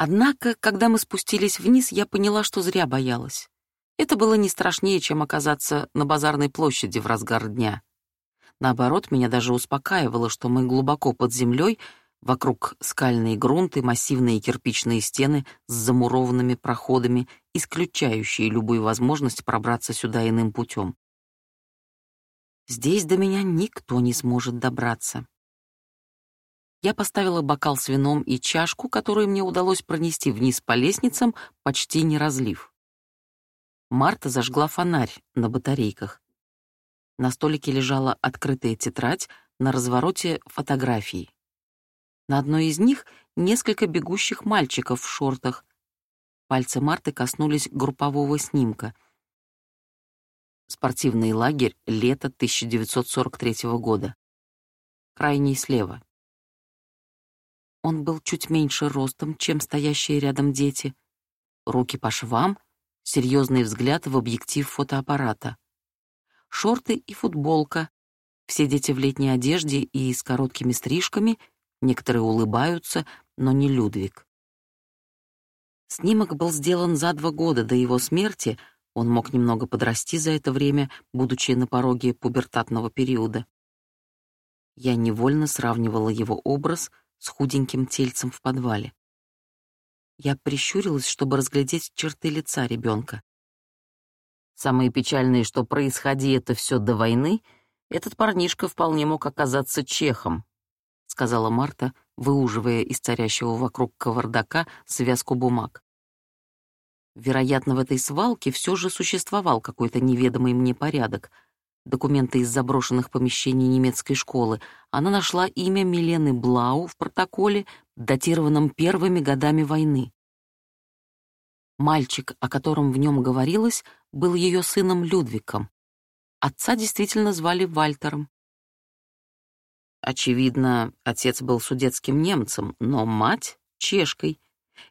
Однако, когда мы спустились вниз, я поняла, что зря боялась. Это было не страшнее, чем оказаться на базарной площади в разгар дня. Наоборот, меня даже успокаивало, что мы глубоко под землей, вокруг скальные грунты, массивные кирпичные стены с замурованными проходами, исключающие любую возможность пробраться сюда иным путем. Здесь до меня никто не сможет добраться. Я поставила бокал с вином и чашку, которую мне удалось пронести вниз по лестницам, почти не разлив. Марта зажгла фонарь на батарейках. На столике лежала открытая тетрадь, на развороте фотографии. На одной из них несколько бегущих мальчиков в шортах. Пальцы Марты коснулись группового снимка. Спортивный лагерь, лето 1943 года. Крайний слева. Он был чуть меньше ростом, чем стоящие рядом дети. Руки по швам, серьезный взгляд в объектив фотоаппарата шорты и футболка. Все дети в летней одежде и с короткими стрижками, некоторые улыбаются, но не Людвиг. Снимок был сделан за два года до его смерти, он мог немного подрасти за это время, будучи на пороге пубертатного периода. Я невольно сравнивала его образ с худеньким тельцем в подвале. Я прищурилась, чтобы разглядеть черты лица ребенка. Самое печальное, что происходи это все до войны, этот парнишка вполне мог оказаться чехом, сказала Марта, выуживая из царящего вокруг кавардака связку бумаг. Вероятно, в этой свалке все же существовал какой-то неведомый мне порядок. Документы из заброшенных помещений немецкой школы. Она нашла имя Милены Блау в протоколе, датированном первыми годами войны. Мальчик, о котором в нем говорилось, был ее сыном Людвиком. Отца действительно звали Вальтером. Очевидно, отец был судетским немцем, но мать — чешкой,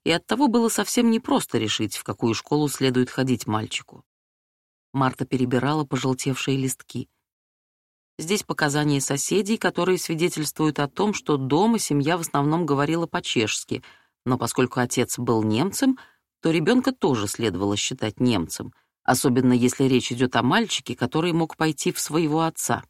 и оттого было совсем непросто решить, в какую школу следует ходить мальчику. Марта перебирала пожелтевшие листки. Здесь показания соседей, которые свидетельствуют о том, что дома семья в основном говорила по-чешски, но поскольку отец был немцем — то ребенка тоже следовало считать немцем, особенно если речь идет о мальчике, который мог пойти в своего отца.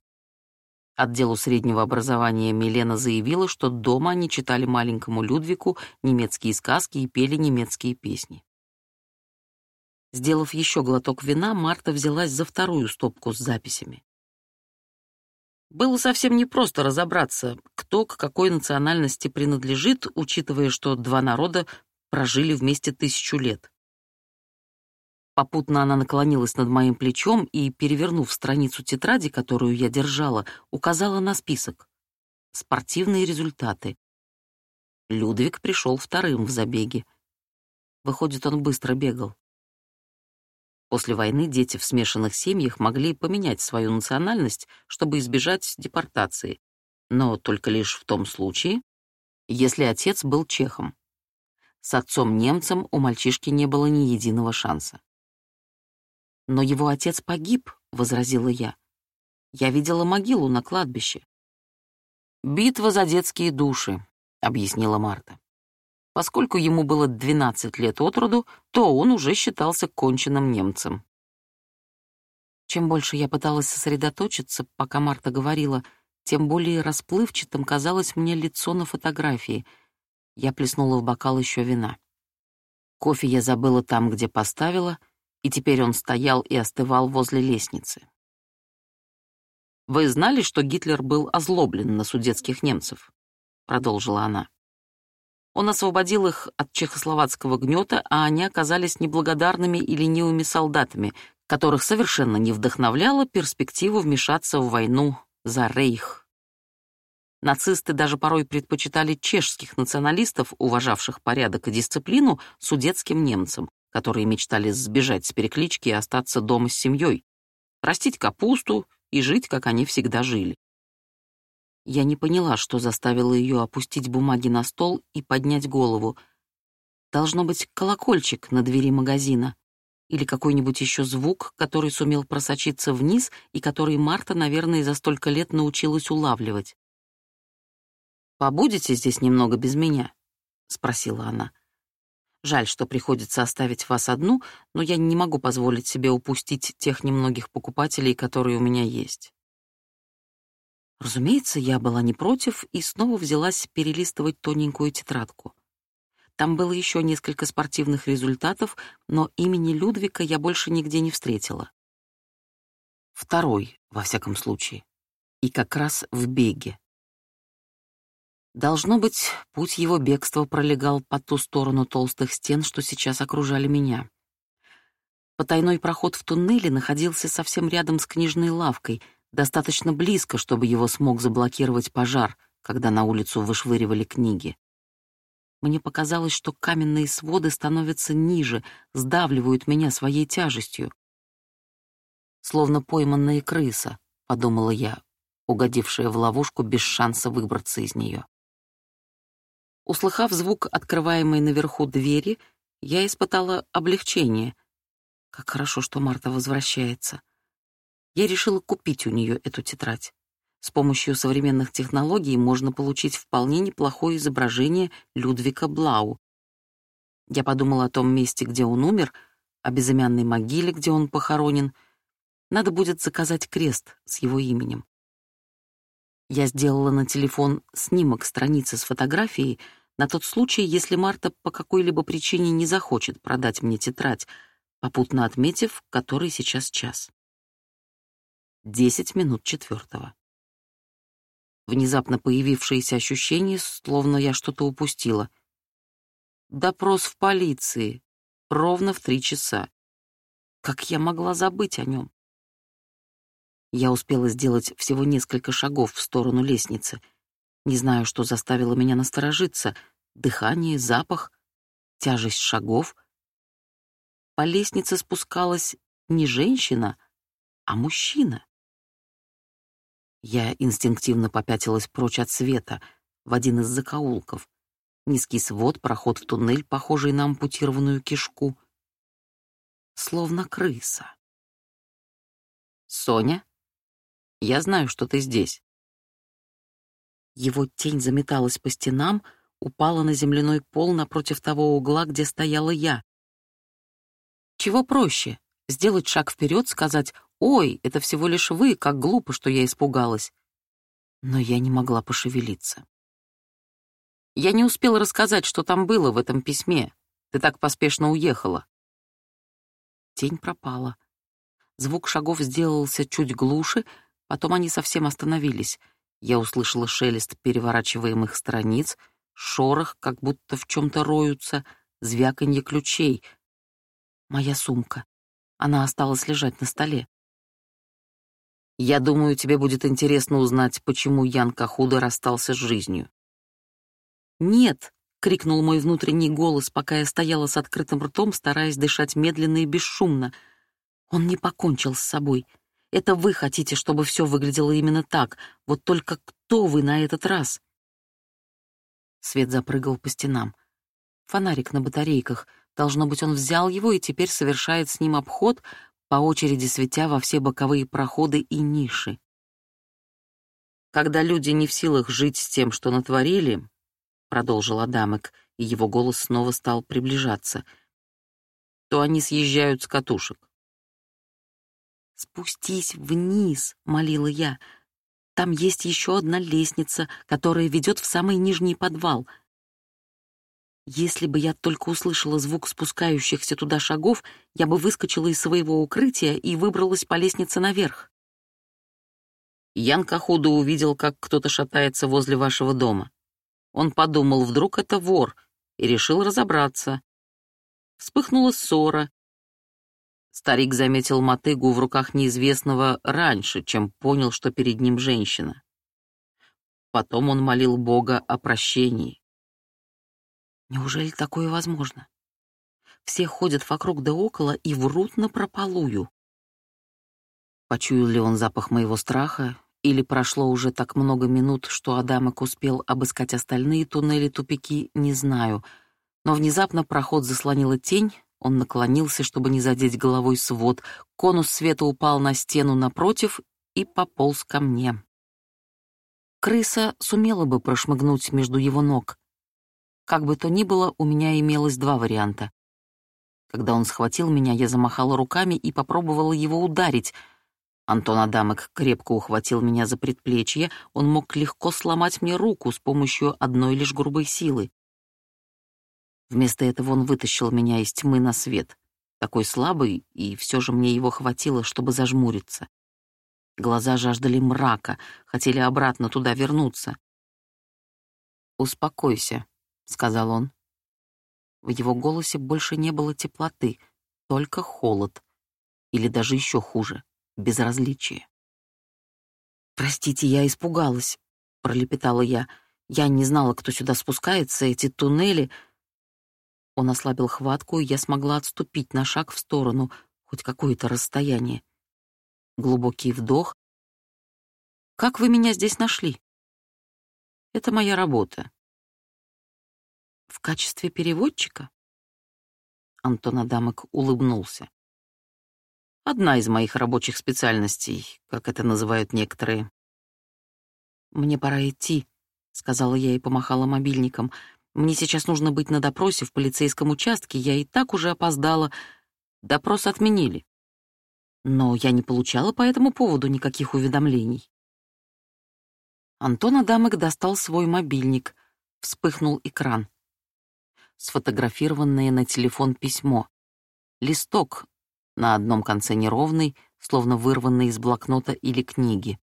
Отделу среднего образования Милена заявила, что дома они читали маленькому Людвику немецкие сказки и пели немецкие песни. Сделав еще глоток вина, Марта взялась за вторую стопку с записями. Было совсем непросто разобраться, кто к какой национальности принадлежит, учитывая, что два народа прожили вместе тысячу лет. Попутно она наклонилась над моим плечом и, перевернув страницу тетради, которую я держала, указала на список. Спортивные результаты. Людвиг пришел вторым в забеге. Выходит, он быстро бегал. После войны дети в смешанных семьях могли поменять свою национальность, чтобы избежать депортации, но только лишь в том случае, если отец был чехом. С отцом-немцем у мальчишки не было ни единого шанса. «Но его отец погиб», — возразила я. «Я видела могилу на кладбище». «Битва за детские души», — объяснила Марта. Поскольку ему было 12 лет от роду, то он уже считался конченным немцем. Чем больше я пыталась сосредоточиться, пока Марта говорила, тем более расплывчатым казалось мне лицо на фотографии — я плеснула в бокал еще вина. Кофе я забыла там, где поставила, и теперь он стоял и остывал возле лестницы. «Вы знали, что Гитлер был озлоблен на судетских немцев?» — продолжила она. Он освободил их от чехословацкого гнета, а они оказались неблагодарными и ленивыми солдатами, которых совершенно не вдохновляла перспектива вмешаться в войну за Рейх. Нацисты даже порой предпочитали чешских националистов, уважавших порядок и дисциплину, судетским немцам, которые мечтали сбежать с переклички и остаться дома с семьей, растить капусту и жить, как они всегда жили. Я не поняла, что заставило ее опустить бумаги на стол и поднять голову. Должно быть колокольчик на двери магазина или какой-нибудь еще звук, который сумел просочиться вниз и который Марта, наверное, за столько лет научилась улавливать. «Побудете здесь немного без меня?» — спросила она. Жаль, что приходится оставить вас одну, но я не могу позволить себе упустить тех немногих покупателей, которые у меня есть. Разумеется, я была не против и снова взялась перелистывать тоненькую тетрадку. Там было еще несколько спортивных результатов, но имени Людвика я больше нигде не встретила. Второй, во всяком случае. И как раз в беге. Должно быть, путь его бегства пролегал по ту сторону толстых стен, что сейчас окружали меня. Потайной проход в туннеле находился совсем рядом с книжной лавкой, достаточно близко, чтобы его смог заблокировать пожар, когда на улицу вышвыривали книги. Мне показалось, что каменные своды становятся ниже, сдавливают меня своей тяжестью. «Словно пойманная крыса», — подумала я, угодившая в ловушку без шанса выбраться из нее. Услыхав звук открываемой наверху двери, я испытала облегчение. Как хорошо, что Марта возвращается. Я решила купить у нее эту тетрадь. С помощью современных технологий можно получить вполне неплохое изображение Людвика Блау. Я подумала о том месте, где он умер, о безымянной могиле, где он похоронен. Надо будет заказать крест с его именем. Я сделала на телефон снимок страницы с фотографией на тот случай, если Марта по какой-либо причине не захочет продать мне тетрадь, попутно отметив, который сейчас час. Десять минут четвертого. Внезапно появившееся ощущение, словно я что-то упустила. Допрос в полиции. Ровно в три часа. Как я могла забыть о нем? Я успела сделать всего несколько шагов в сторону лестницы. Не знаю, что заставило меня насторожиться. Дыхание, запах, тяжесть шагов. По лестнице спускалась не женщина, а мужчина. Я инстинктивно попятилась прочь от света, в один из закоулков. Низкий свод, проход в туннель, похожий на ампутированную кишку. Словно крыса. «Соня?» Я знаю, что ты здесь». Его тень заметалась по стенам, упала на земляной пол напротив того угла, где стояла я. Чего проще? Сделать шаг вперед, сказать «Ой, это всего лишь вы, как глупо, что я испугалась». Но я не могла пошевелиться. Я не успела рассказать, что там было в этом письме. Ты так поспешно уехала. Тень пропала. Звук шагов сделался чуть глуше, Потом они совсем остановились. Я услышала шелест переворачиваемых страниц, шорох, как будто в чем-то роются, звяканье ключей. Моя сумка. Она осталась лежать на столе. Я думаю, тебе будет интересно узнать, почему Ян Кахуда расстался с жизнью. «Нет!» — крикнул мой внутренний голос, пока я стояла с открытым ртом, стараясь дышать медленно и бесшумно. Он не покончил с собой. Это вы хотите, чтобы все выглядело именно так. Вот только кто вы на этот раз? Свет запрыгал по стенам. Фонарик на батарейках. Должно быть, он взял его и теперь совершает с ним обход, по очереди светя во все боковые проходы и ниши. Когда люди не в силах жить с тем, что натворили, продолжил Адамек, и его голос снова стал приближаться, то они съезжают с катушек. «Спустись вниз», — молила я. «Там есть еще одна лестница, которая ведет в самый нижний подвал». Если бы я только услышала звук спускающихся туда шагов, я бы выскочила из своего укрытия и выбралась по лестнице наверх. Ян Кахуда увидел, как кто-то шатается возле вашего дома. Он подумал, вдруг это вор, и решил разобраться. Вспыхнула ссора, Старик заметил мотыгу в руках неизвестного раньше, чем понял, что перед ним женщина. Потом он молил Бога о прощении. Неужели такое возможно? Все ходят вокруг да около и врут напропалую. Почуял ли он запах моего страха, или прошло уже так много минут, что Адамок успел обыскать остальные туннели-тупики, не знаю, но внезапно проход заслонила тень, он наклонился, чтобы не задеть головой свод. Конус света упал на стену напротив и пополз ко мне. Крыса сумела бы прошмыгнуть между его ног. Как бы то ни было, у меня имелось два варианта. Когда он схватил меня, я замахала руками и попробовала его ударить. Антон Адамек крепко ухватил меня за предплечье, он мог легко сломать мне руку с помощью одной лишь грубой силы. Вместо этого он вытащил меня из тьмы на свет, такой слабый, и все же мне его хватило, чтобы зажмуриться. Глаза жаждали мрака, хотели обратно туда вернуться. «Успокойся», — сказал он. В его голосе больше не было теплоты, только холод. Или даже еще хуже — безразличие. «Простите, я испугалась», — пролепетала я. «Я не знала, кто сюда спускается, эти туннели...» Он ослабил хватку, и я смогла отступить на шаг в сторону, хоть какое-то расстояние. Глубокий вдох. «Как вы меня здесь нашли?» «Это моя работа. В качестве переводчика? Антон Адамок улыбнулся. Одна из моих рабочих специальностей, как это называют некоторые. Мне пора идти, сказала я и помахала мобильником. Мне сейчас нужно быть на допросе в полицейском участке, я и так уже опоздала. Допрос отменили. Но я не получала по этому поводу никаких уведомлений. Антон Адамек достал свой мобильник. Вспыхнул экран сфотографированное на телефон письмо. Листок, на одном конце неровный, словно вырванный из блокнота или книги.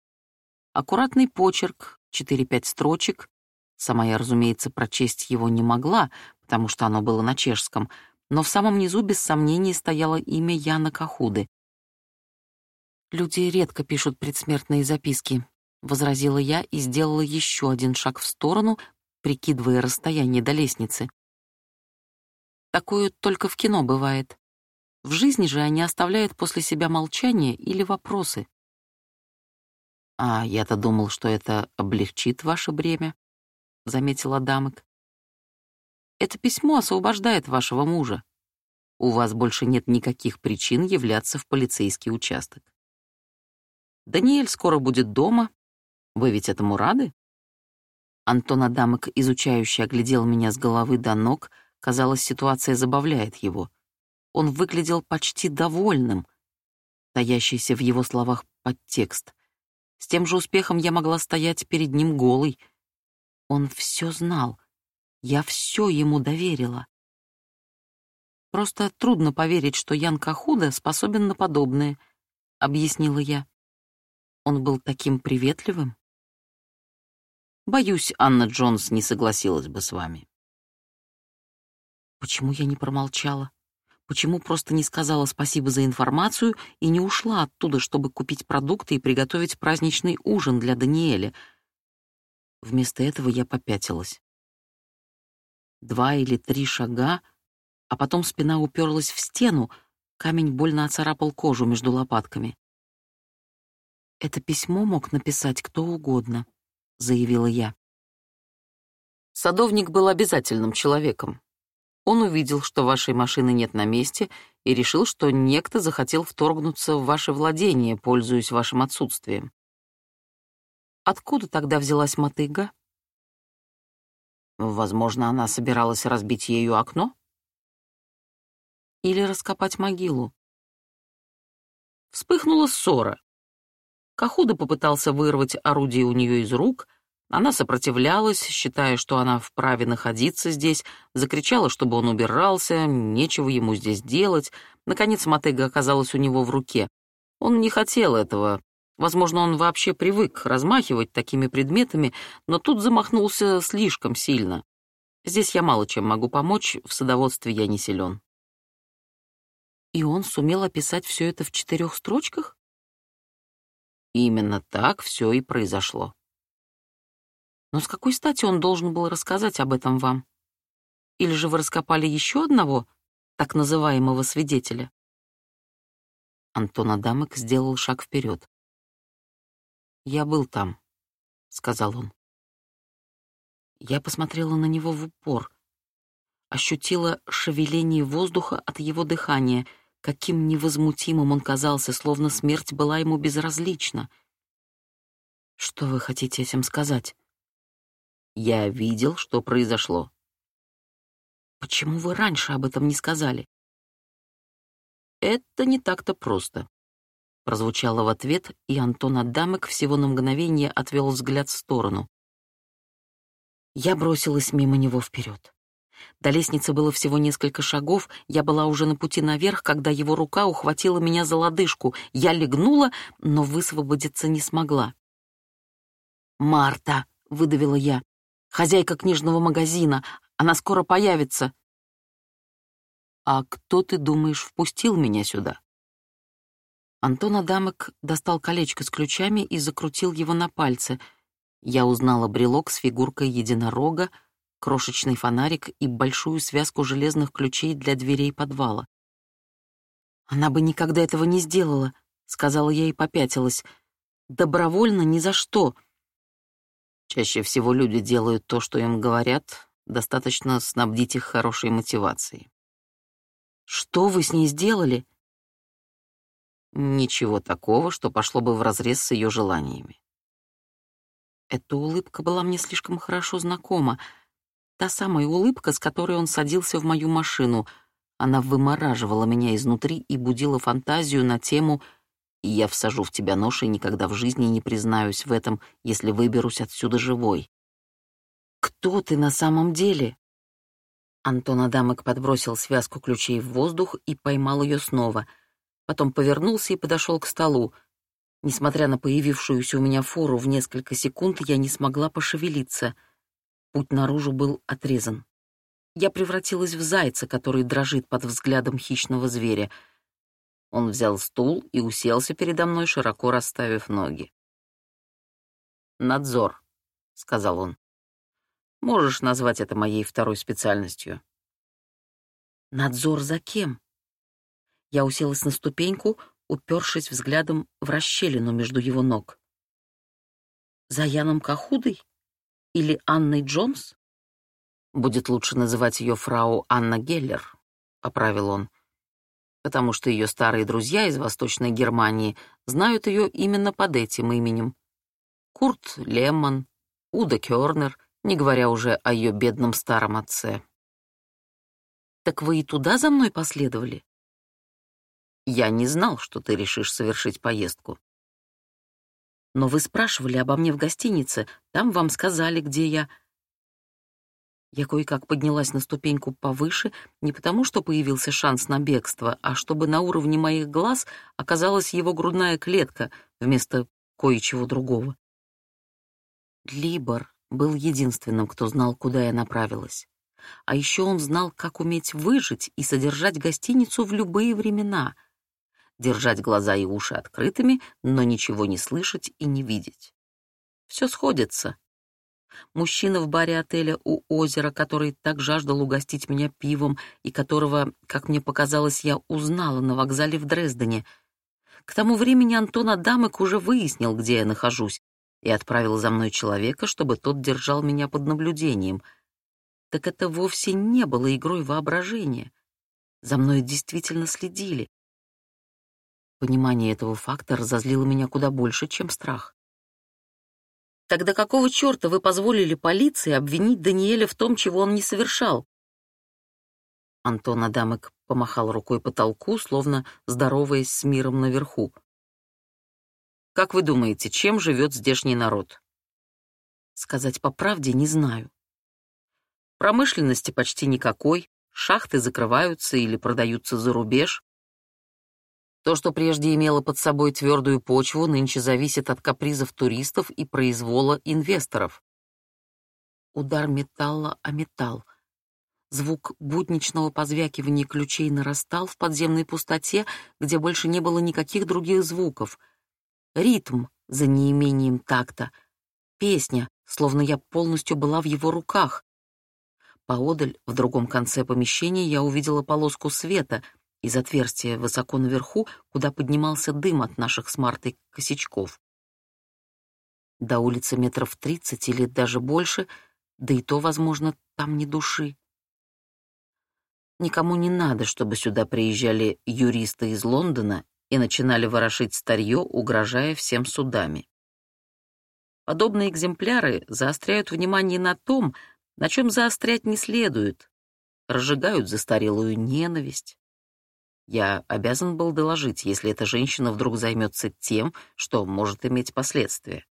Аккуратный почерк, 4-5 строчек. Сама я, разумеется, прочесть его не могла, потому что оно было на чешском, но в самом низу без сомнений стояло имя Яна Кахуды. «Люди редко пишут предсмертные записки», — возразила я и сделала еще один шаг в сторону, прикидывая расстояние до лестницы. Такое только в кино бывает. В жизни же они оставляют после себя молчание или вопросы. «А я-то думал, что это облегчит ваше бремя», — заметил Адамек. «Это письмо освобождает вашего мужа. У вас больше нет никаких причин являться в полицейский участок. Даниэль скоро будет дома. Вы ведь этому рады?» Антон Адамек, изучающий, оглядел меня с головы до ног, Казалось, ситуация забавляет его. Он выглядел почти довольным, стоящийся в его словах подтекст. С тем же успехом я могла стоять перед ним голой. Он все знал. Я все ему доверила. Просто трудно поверить, что Ян Кахуда способен на подобное, — объяснила я. Он был таким приветливым. Боюсь, Анна Джонс не согласилась бы с вами. Почему я не промолчала? Почему просто не сказала спасибо за информацию и не ушла оттуда, чтобы купить продукты и приготовить праздничный ужин для Даниэля? Вместо этого я попятилась. Два или три шага, а потом спина уперлась в стену, камень больно оцарапал кожу между лопатками. «Это письмо мог написать кто угодно», — заявила я. Садовник был обязательным человеком, он увидел, что вашей машины нет на месте, и решил, что некто захотел вторгнуться в ваше владение, пользуясь вашим отсутствием. Откуда тогда взялась мотыга? Возможно, она собиралась разбить ею окно? Или раскопать могилу? Вспыхнула ссора. Кахуда попытался вырвать орудие у нее из рук — она сопротивлялась, считая, что она вправе находиться здесь, закричала, чтобы он убирался, нечего ему здесь делать. Наконец мотыга оказалась у него в руке. Он не хотел этого. Возможно, он вообще привык размахивать такими предметами, но тут замахнулся слишком сильно. Здесь я мало чем могу помочь, в садоводстве я не силен. И он сумел описать все это в четырех строчках? Именно так все и произошло. Но с какой стати он должен был рассказать об этом вам? Или же вы раскопали еще одного так называемого свидетеля? Антон Адамек сделал шаг вперед. «Я был там», — сказал он. Я посмотрела на него в упор, ощутила шевеление воздуха от его дыхания, каким невозмутимым он казался, словно смерть была ему безразлична. «Что вы хотите этим сказать?» Я видел, что произошло. Почему вы раньше об этом не сказали? Это не так-то просто. Прозвучало в ответ, и Антон Адамек всего на мгновение отвел взгляд в сторону. Я бросилась мимо него вперед. До лестницы было всего несколько шагов, я была уже на пути наверх, когда его рука ухватила меня за лодыжку. Я легнула, но высвободиться не смогла. «Марта!» — выдавила я. «Хозяйка книжного магазина. Она скоро появится». «А кто, ты думаешь, впустил меня сюда?» Антон Адамек достал колечко с ключами и закрутил его на пальце. Я узнала брелок с фигуркой единорога, крошечный фонарик и большую связку железных ключей для дверей подвала. «Она бы никогда этого не сделала», — сказала я и попятилась. «Добровольно ни за что». Чаще всего люди делают то, что им говорят, достаточно снабдить их хорошей мотивацией. «Что вы с ней сделали?» Ничего такого, что пошло бы вразрез с ее желаниями. Эта улыбка была мне слишком хорошо знакома. Та самая улыбка, с которой он садился в мою машину. Она вымораживала меня изнутри и будила фантазию на тему «И я всажу в тебя нож и никогда в жизни не признаюсь в этом, если выберусь отсюда живой». «Кто ты на самом деле?» Антон Адамок подбросил связку ключей в воздух и поймал ее снова — потом повернулся и подошел к столу. Несмотря на появившуюся у меня фору в несколько секунд, я не смогла пошевелиться. Путь наружу был отрезан. Я превратилась в зайца, который дрожит под взглядом хищного зверя. Он взял стул и уселся передо мной, широко расставив ноги. «Надзор», — сказал он. «Можешь назвать это моей второй специальностью». «Надзор за кем?» Я уселась на ступеньку, упершись взглядом в расщелину между его ног. «За Яном Кахудой? Или Анной Джонс?» «Будет лучше называть ее фрау Анна Геллер», — поправил он, «потому что ее старые друзья из Восточной Германии знают ее именно под этим именем. Курт Лемман, Уда Кёрнер, не говоря уже о ее бедном старом отце». «Так вы и туда за мной последовали?» Я не знал, что ты решишь совершить поездку. Но вы спрашивали обо мне в гостинице, там вам сказали, где я. Я кое-как поднялась на ступеньку повыше, не потому что появился шанс на бегство, а чтобы на уровне моих глаз оказалась его грудная клетка вместо кое-чего другого. Либор был единственным, кто знал, куда я направилась. А еще он знал, как уметь выжить и содержать гостиницу в любые времена — держать глаза и уши открытыми, но ничего не слышать и не видеть. Все сходится. Мужчина в баре отеля у озера, который так жаждал угостить меня пивом и которого, как мне показалось, я узнала на вокзале в Дрездене. К тому времени Антон Адамек уже выяснил, где я нахожусь, и отправил за мной человека, чтобы тот держал меня под наблюдением. Так это вовсе не было игрой воображения. За мной действительно следили. Понимание этого факта разозлило меня куда больше, чем страх. Тогда какого черта вы позволили полиции обвинить Даниэля в том, чего он не совершал? Антон Адамек помахал рукой потолку, словно здороваясь с миром наверху. Как вы думаете, чем живет здешний народ? Сказать по правде не знаю. Промышленности почти никакой, шахты закрываются или продаются за рубеж. То, что прежде имело под собой твердую почву, нынче зависит от капризов туристов и произвола инвесторов. Удар металла о металл. Звук будничного позвякивания ключей нарастал в подземной пустоте, где больше не было никаких других звуков. Ритм за неимением такта. Песня, словно я полностью была в его руках. Поодаль, в другом конце помещения, я увидела полоску света — из отверстия высоко наверху, куда поднимался дым от наших с Мартой косячков. До улицы метров тридцать или даже больше, да и то, возможно, там ни души. Никому не надо, чтобы сюда приезжали юристы из Лондона и начинали ворошить старье, угрожая всем судами. Подобные экземпляры заостряют внимание на том, на чем заострять не следует, разжигают застарелую ненависть. Я обязан был доложить, если эта женщина вдруг займется тем, что может иметь последствия.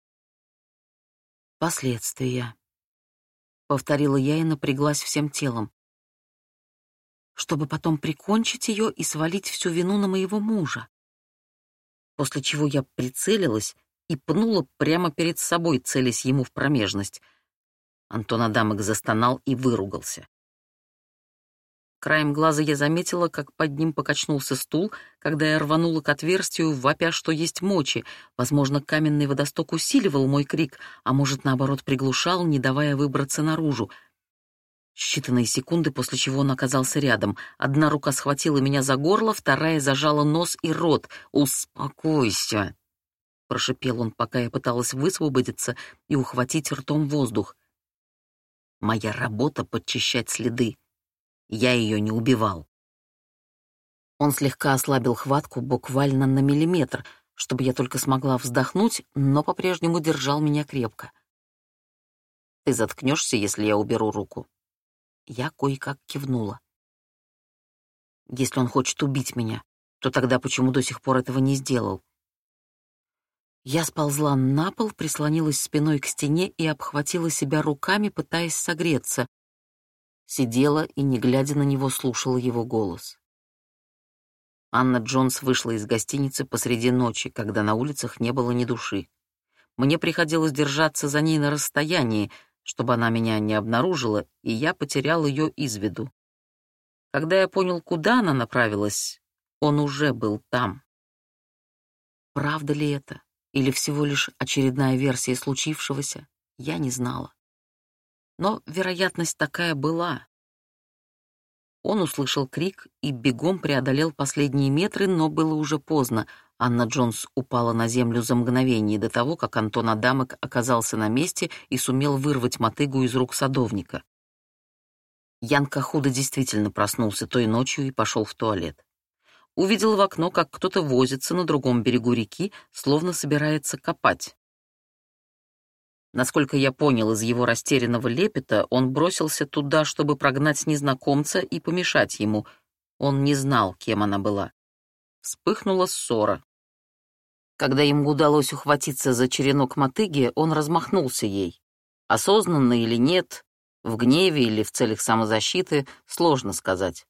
Последствия. Повторила я и напряглась всем телом. Чтобы потом прикончить ее и свалить всю вину на моего мужа. После чего я прицелилась и пнула прямо перед собой, целясь ему в промежность. Антон Адамок застонал и выругался. Краем глаза я заметила, как под ним покачнулся стул, когда я рванула к отверстию, вопя, что есть мочи. Возможно, каменный водосток усиливал мой крик, а может, наоборот, приглушал, не давая выбраться наружу. Считанные секунды, после чего он оказался рядом. Одна рука схватила меня за горло, вторая зажала нос и рот. «Успокойся!» — прошипел он, пока я пыталась высвободиться и ухватить ртом воздух. «Моя работа — подчищать следы. Я ее не убивал. Он слегка ослабил хватку буквально на миллиметр, чтобы я только смогла вздохнуть, но по-прежнему держал меня крепко. «Ты заткнешься, если я уберу руку?» Я кое-как кивнула. «Если он хочет убить меня, то тогда почему до сих пор этого не сделал?» Я сползла на пол, прислонилась спиной к стене и обхватила себя руками, пытаясь согреться сидела и, не глядя на него, слушала его голос. Анна Джонс вышла из гостиницы посреди ночи, когда на улицах не было ни души. Мне приходилось держаться за ней на расстоянии, чтобы она меня не обнаружила, и я потерял ее из виду. Когда я понял, куда она направилась, он уже был там. Правда ли это? Или всего лишь очередная версия случившегося? Я не знала но вероятность такая была. Он услышал крик и бегом преодолел последние метры, но было уже поздно. Анна Джонс упала на землю за мгновение до того, как Антон Адамок оказался на месте и сумел вырвать мотыгу из рук садовника. Ян Кахуда действительно проснулся той ночью и пошел в туалет. Увидел в окно, как кто-то возится на другом берегу реки, словно собирается копать. Насколько я понял из его растерянного лепета, он бросился туда, чтобы прогнать незнакомца и помешать ему. Он не знал, кем она была. Вспыхнула ссора. Когда ему удалось ухватиться за черенок мотыги, он размахнулся ей. Осознанно или нет, в гневе или в целях самозащиты, сложно сказать.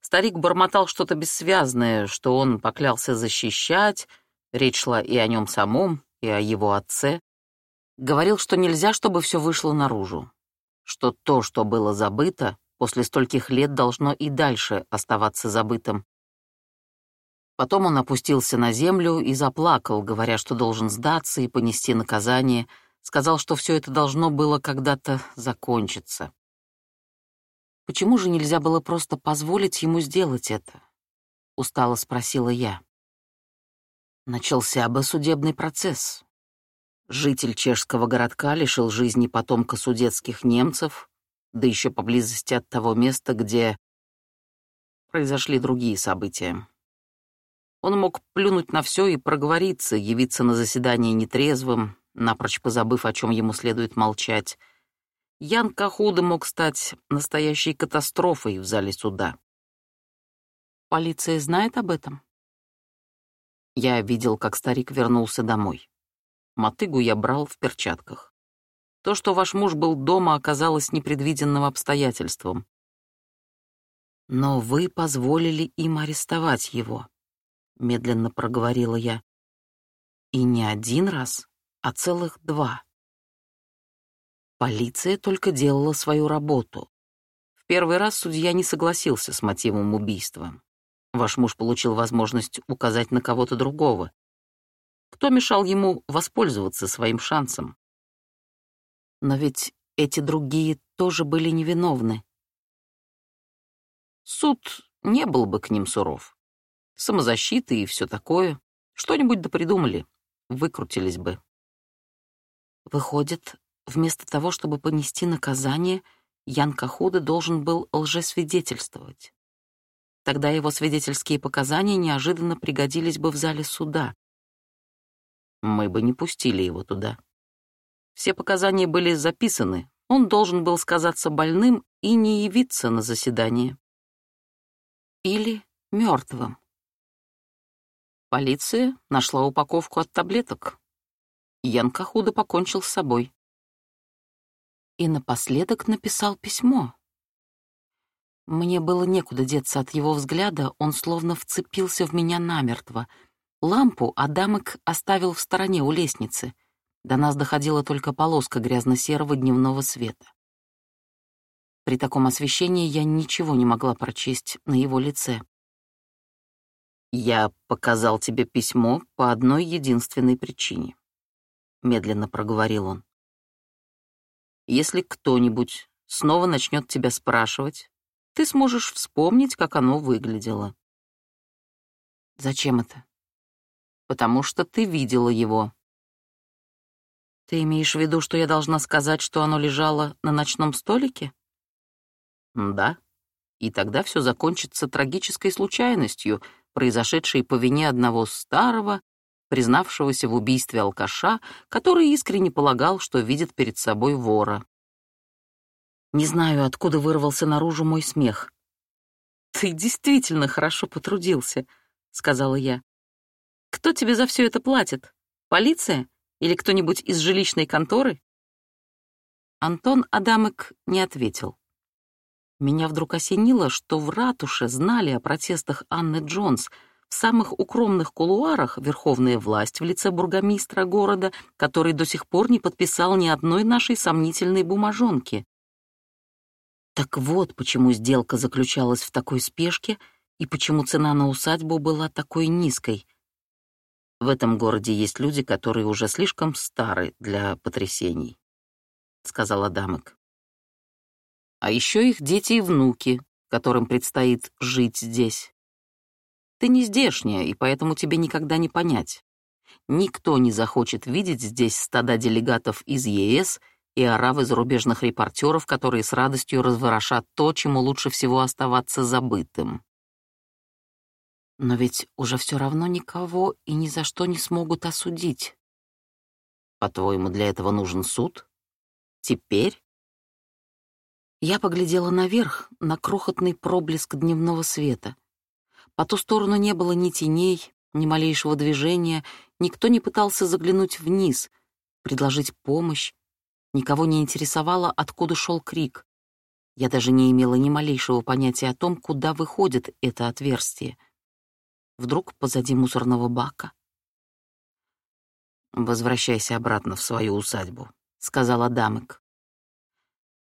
Старик бормотал что-то бессвязное, что он поклялся защищать, речь шла и о нем самом, и о его отце. Говорил, что нельзя, чтобы все вышло наружу. Что то, что было забыто, после стольких лет должно и дальше оставаться забытым. Потом он опустился на землю и заплакал, говоря, что должен сдаться и понести наказание, сказал, что все это должно было когда-то закончиться. «Почему же нельзя было просто позволить ему сделать это?» — устало спросила я. Начался бы судебный процесс. Житель чешского городка лишил жизни потомка судетских немцев, да еще поблизости от того места, где произошли другие события. Он мог плюнуть на все и проговориться, явиться на заседание нетрезвым, напрочь позабыв, о чем ему следует молчать. Ян Кахуда мог стать настоящей катастрофой в зале суда. Полиция знает об этом? Я видел, как старик вернулся домой. Мотыгу я брал в перчатках. То, что ваш муж был дома, оказалось непредвиденным обстоятельством. Но вы позволили им арестовать его, медленно проговорила я. И не один раз, а целых два. Полиция только делала свою работу. В первый раз судья не согласился с мотивом убийства. Ваш муж получил возможность указать на кого-то другого. Кто мешал ему воспользоваться своим шансом? Но ведь эти другие тоже были невиновны. Суд не был бы к ним суров. Самозащита и все такое. Что-нибудь да придумали, выкрутились бы. Выходит, вместо того, чтобы понести наказание, Ян Кахуда должен был лжесвидетельствовать. Тогда его свидетельские показания неожиданно пригодились бы в зале суда мы бы не пустили его туда. Все показания были записаны, он должен был сказаться больным и не явиться на заседание. Или мертвым. Полиция нашла упаковку от таблеток. Ян Кахуда покончил с собой. И напоследок написал письмо. Мне было некуда деться от его взгляда, он словно вцепился в меня намертво. Лампу Адамок оставил в стороне у лестницы. До нас доходила только полоска грязно-серого дневного света. При таком освещении я ничего не могла прочесть на его лице. «Я показал тебе письмо по одной единственной причине», — медленно проговорил он. «Если кто-нибудь снова начнет тебя спрашивать, ты сможешь вспомнить, как оно выглядело. Зачем это? Потому что ты видела его. Ты имеешь в виду, что я должна сказать, что оно лежало на ночном столике? Да. И тогда все закончится трагической случайностью, произошедшей по вине одного старого, признавшегося в убийстве алкаша, который искренне полагал, что видит перед собой вора. Не знаю, откуда вырвался наружу мой смех. «Ты действительно хорошо потрудился», — сказала я. «Кто тебе за все это платит? Полиция или кто-нибудь из жилищной конторы?» Антон Адамык не ответил. Меня вдруг осенило, что в ратуше знали о протестах Анны Джонс. В самых укромных кулуарах верховная власть в лице бургомистра города, который до сих пор не подписал ни одной нашей сомнительной бумажонки. Так вот, почему сделка заключалась в такой спешке и почему цена на усадьбу была такой низкой. В этом городе есть люди, которые уже слишком стары для потрясений, — сказал Адамек. А еще их дети и внуки, которым предстоит жить здесь. Ты не здешняя, и поэтому тебе никогда не понять. Никто не захочет видеть здесь стада делегатов из ЕС и оравы зарубежных репортеров, которые с радостью разворошат то, чему лучше всего оставаться забытым. Но ведь уже все равно никого и ни за что не смогут осудить. По-твоему, для этого нужен суд? Теперь? Я поглядела наверх, на крохотный проблеск дневного света. По ту сторону не было ни теней, ни малейшего движения, никто не пытался заглянуть вниз, предложить помощь, Никого не интересовало, откуда шел крик. Я даже не имела ни малейшего понятия о том, куда выходит это отверстие. Вдруг позади мусорного бака. «Возвращайся обратно в свою усадьбу», — сказал Адамык.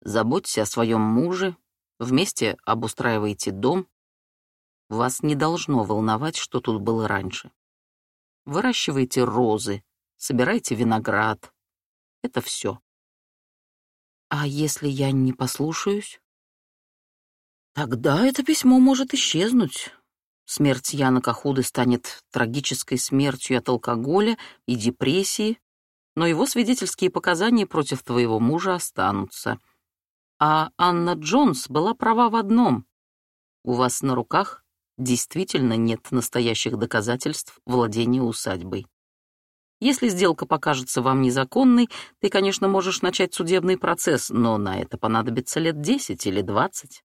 «Заботься о своем муже, вместе обустраивайте дом. Вас не должно волновать, что тут было раньше. Выращивайте розы, собирайте виноград. Это все. А если я не послушаюсь? Тогда это письмо может исчезнуть. Смерть Яна Кахуды станет трагической смертью от алкоголя и депрессии, но его свидетельские показания против твоего мужа останутся. А Анна Джонс была права в одном. У вас на руках действительно нет настоящих доказательств владения усадьбой. Если сделка покажется вам незаконной, ты, конечно, можешь начать судебный процесс, но на это понадобится лет 10 или 20.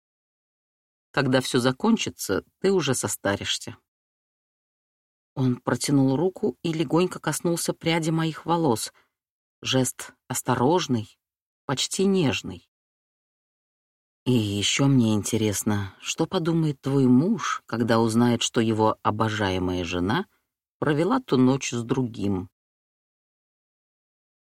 Когда все закончится, ты уже состаришься. Он протянул руку и легонько коснулся пряди моих волос. Жест осторожный, почти нежный. И еще мне интересно, что подумает твой муж, когда узнает, что его обожаемая жена провела ту ночь с другим.